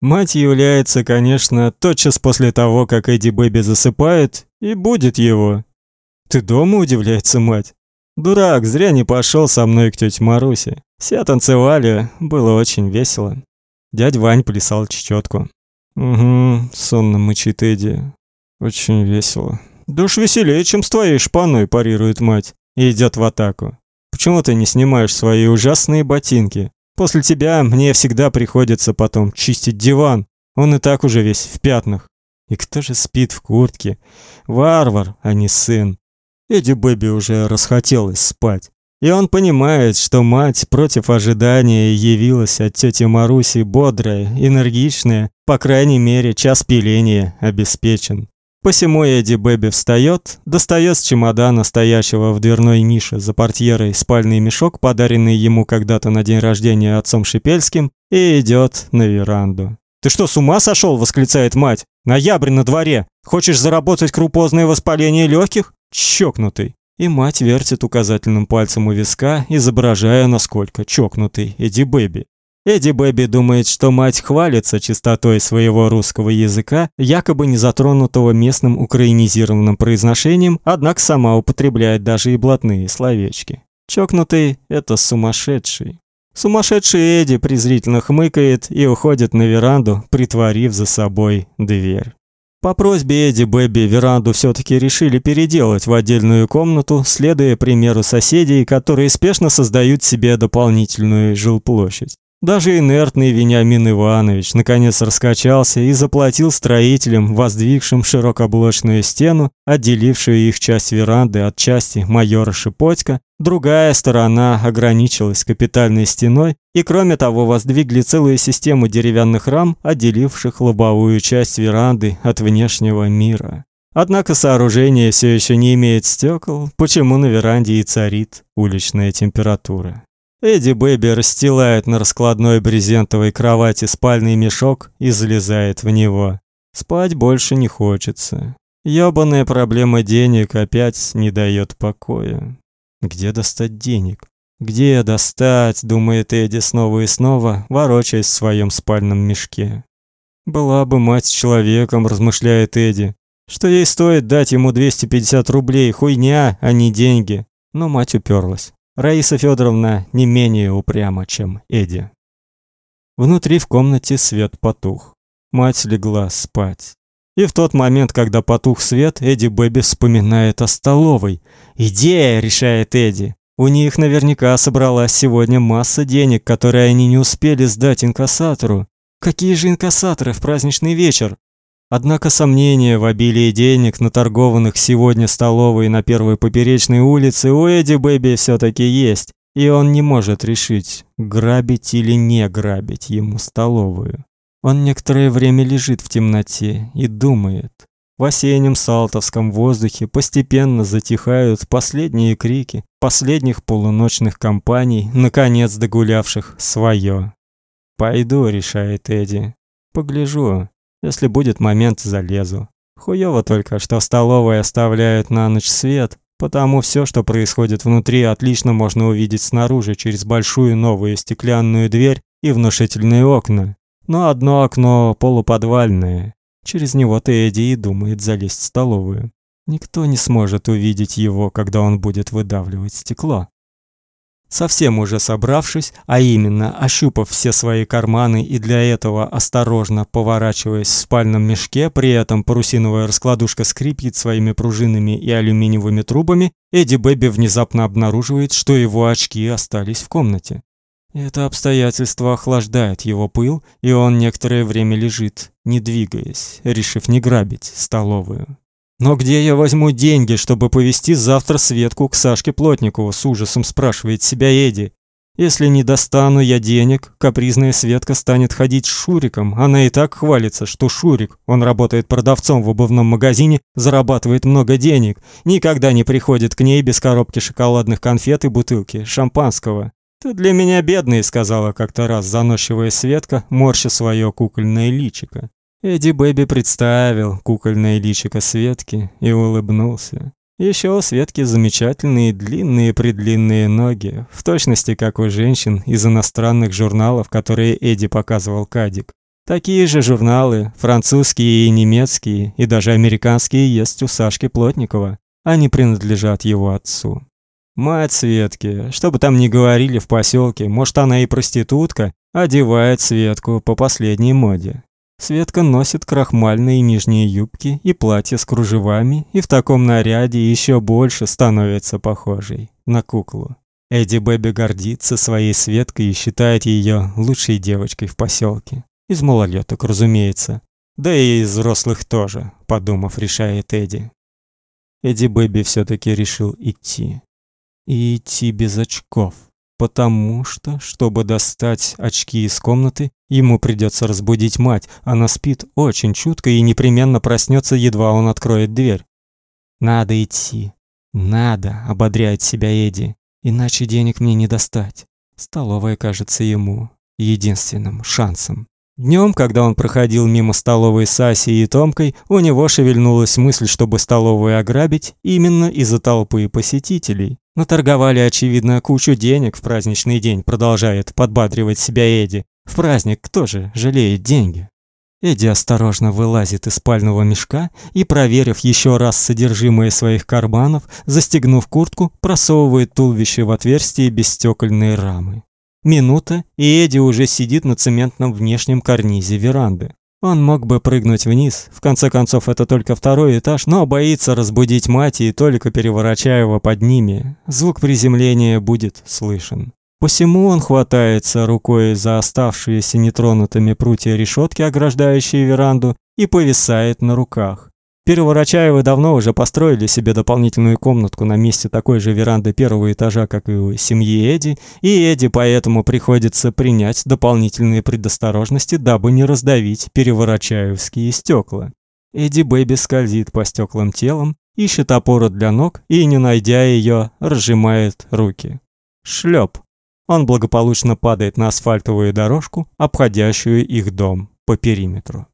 Мать является, конечно, тотчас после того, как Эдди Бэби засыпает, и будет его. Ты дома, удивляется мать. Дурак, зря не пошел со мной к тете Марусе. Все танцевали, было очень весело. Дядь Вань плясал чечетку. Угу, сонно мычит Эдди. Очень весело. Да уж веселее, чем с твоей шпаной, парирует мать и идет в атаку. Почему ты не снимаешь свои ужасные ботинки? После тебя мне всегда приходится потом чистить диван. Он и так уже весь в пятнах. И кто же спит в куртке? Варвар, а не сын. Эдди Бэби уже расхотелось спать. И он понимает, что мать против ожидания явилась от тети Маруси бодрая, энергичная, по крайней мере, час пиления обеспечен. Посему Эдди Бэби встает, достает с чемодана, стоящего в дверной нише за портьерой, спальный мешок, подаренный ему когда-то на день рождения отцом Шипельским, и идет на веранду. «Ты что, с ума сошел?» – восклицает мать. «Ноябрь на дворе! Хочешь заработать крупозное воспаление легких? Чокнутый!» И мать вертит указательным пальцем у виска, изображая, насколько чокнутый Эдди Бэби. Эдди Бэби думает, что мать хвалится чистотой своего русского языка, якобы не затронутого местным украинизированным произношением, однако сама употребляет даже и блатные словечки. Чокнутый – это сумасшедший. Сумасшедший Эдди презрительно хмыкает и уходит на веранду, притворив за собой дверь. По просьбе Эдди Бэби веранду все таки решили переделать в отдельную комнату, следуя примеру соседей, которые спешно создают себе дополнительную жилплощадь. Даже инертный Вениамин Иванович наконец раскачался и заплатил строителям, воздвигшим широкоблочную стену, отделившую их часть веранды от части майора Шипотька. Другая сторона ограничилась капитальной стеной, и кроме того воздвигли целую систему деревянных рам, отделивших лобовую часть веранды от внешнего мира. Однако сооружение все еще не имеет стекол, почему на веранде и царит уличная температура. Эдди Бэби расстилает на раскладной брезентовой кровати спальный мешок и залезает в него. Спать больше не хочется. Ёбаная проблема денег опять не дает покоя. Где достать денег? Где достать, думает Эдди снова и снова, ворочаясь в своем спальном мешке. Была бы мать человеком, размышляет Эдди. Что ей стоит дать ему 250 рублей, хуйня, а не деньги. Но мать уперлась. Раиса Федоровна не менее упряма, чем Эдди. Внутри в комнате свет потух. Мать легла спать. И в тот момент, когда потух свет, Эдди Бэби вспоминает о столовой. «Идея!» – решает Эдди. У них наверняка собралась сегодня масса денег, которые они не успели сдать инкассатору. Какие же инкассаторы в праздничный вечер? Однако сомнения в обилии денег, наторгованных сегодня столовой на первой поперечной улице, у Эдди Бэби все таки есть, и он не может решить, грабить или не грабить ему столовую. Он некоторое время лежит в темноте и думает. В осеннем салтовском воздухе постепенно затихают последние крики последних полуночных компаний, наконец догулявших свое. «Пойду», — решает Эдди. «Погляжу, если будет момент, залезу. Хуёво только, что в столовой оставляют на ночь свет, потому все, что происходит внутри, отлично можно увидеть снаружи через большую новую стеклянную дверь и внушительные окна. Но одно окно полуподвальное. Через него-то Эдди и думает залезть в столовую. Никто не сможет увидеть его, когда он будет выдавливать стекло. Совсем уже собравшись, а именно ощупав все свои карманы и для этого осторожно поворачиваясь в спальном мешке, при этом парусиновая раскладушка скрипит своими пружинами и алюминиевыми трубами, Эдди Бэби внезапно обнаруживает, что его очки остались в комнате. Это обстоятельство охлаждает его пыл, и он некоторое время лежит, не двигаясь, решив не грабить столовую. Но где я возьму деньги, чтобы повезти завтра Светку к Сашке Плотникову, с ужасом спрашивает себя Эдди. Если не достану я денег, капризная Светка станет ходить с Шуриком. Она и так хвалится, что Шурик, он работает продавцом в обувном магазине, зарабатывает много денег, никогда не приходит к ней без коробки шоколадных конфет и бутылки шампанского. «Ты для меня бедный», — сказала как-то раз заносчивая Светка, морща свое кукольное личико. Эдди Бэби представил кукольное личико Светки и улыбнулся. Еще у Светки замечательные длинные-предлинные ноги, в точности как у женщин из иностранных журналов, которые Эдди показывал Кадик. Такие же журналы, французские и немецкие, и даже американские есть у Сашки Плотникова. Они принадлежат его отцу. Мать Светки, что бы там ни говорили в поселке, может, она и проститутка, одевает Светку по последней моде. Светка носит крахмальные нижние юбки и платье с кружевами, и в таком наряде еще больше становится похожей на куклу. Эдди Бэби гордится своей Светкой и считает ее лучшей девочкой в поселке. Из малолеток, разумеется. Да и из взрослых тоже, подумав, решает Эдди. Эдди Бэби все таки решил идти. И идти без очков потому что, чтобы достать очки из комнаты, ему придется разбудить мать. Она спит очень чутко и непременно проснется, едва он откроет дверь. Надо идти. Надо, ободряет себя Эдди. Иначе денег мне не достать. Столовая кажется ему единственным шансом. Днем, когда он проходил мимо столовой с Асей и Томкой, у него шевельнулась мысль, чтобы столовую ограбить именно из-за толпы посетителей. Наторговали, очевидно, кучу денег в праздничный день, продолжает подбадривать себя Эдди. В праздник кто же жалеет деньги? Эдди осторожно вылазит из спального мешка и, проверив еще раз содержимое своих карманов, застегнув куртку, просовывает туловище в отверстие без стекольной рамы. Минута, и Эдди уже сидит на цементном внешнем карнизе веранды. Он мог бы прыгнуть вниз, в конце концов это только второй этаж, но боится разбудить мать и только Переворачаева под ними. Звук приземления будет слышен. Посему он хватается рукой за оставшиеся нетронутыми прутья решетки, ограждающие веранду, и повисает на руках. Переворачаевы давно уже построили себе дополнительную комнатку на месте такой же веранды первого этажа, как и у семьи Эди, и Эди поэтому приходится принять дополнительные предосторожности, дабы не раздавить переворачаевские стекла. Эди Бэби скользит по стеклам телом, ищет опору для ног и, не найдя ее, разжимает руки. Шлеп. Он благополучно падает на асфальтовую дорожку, обходящую их дом по периметру.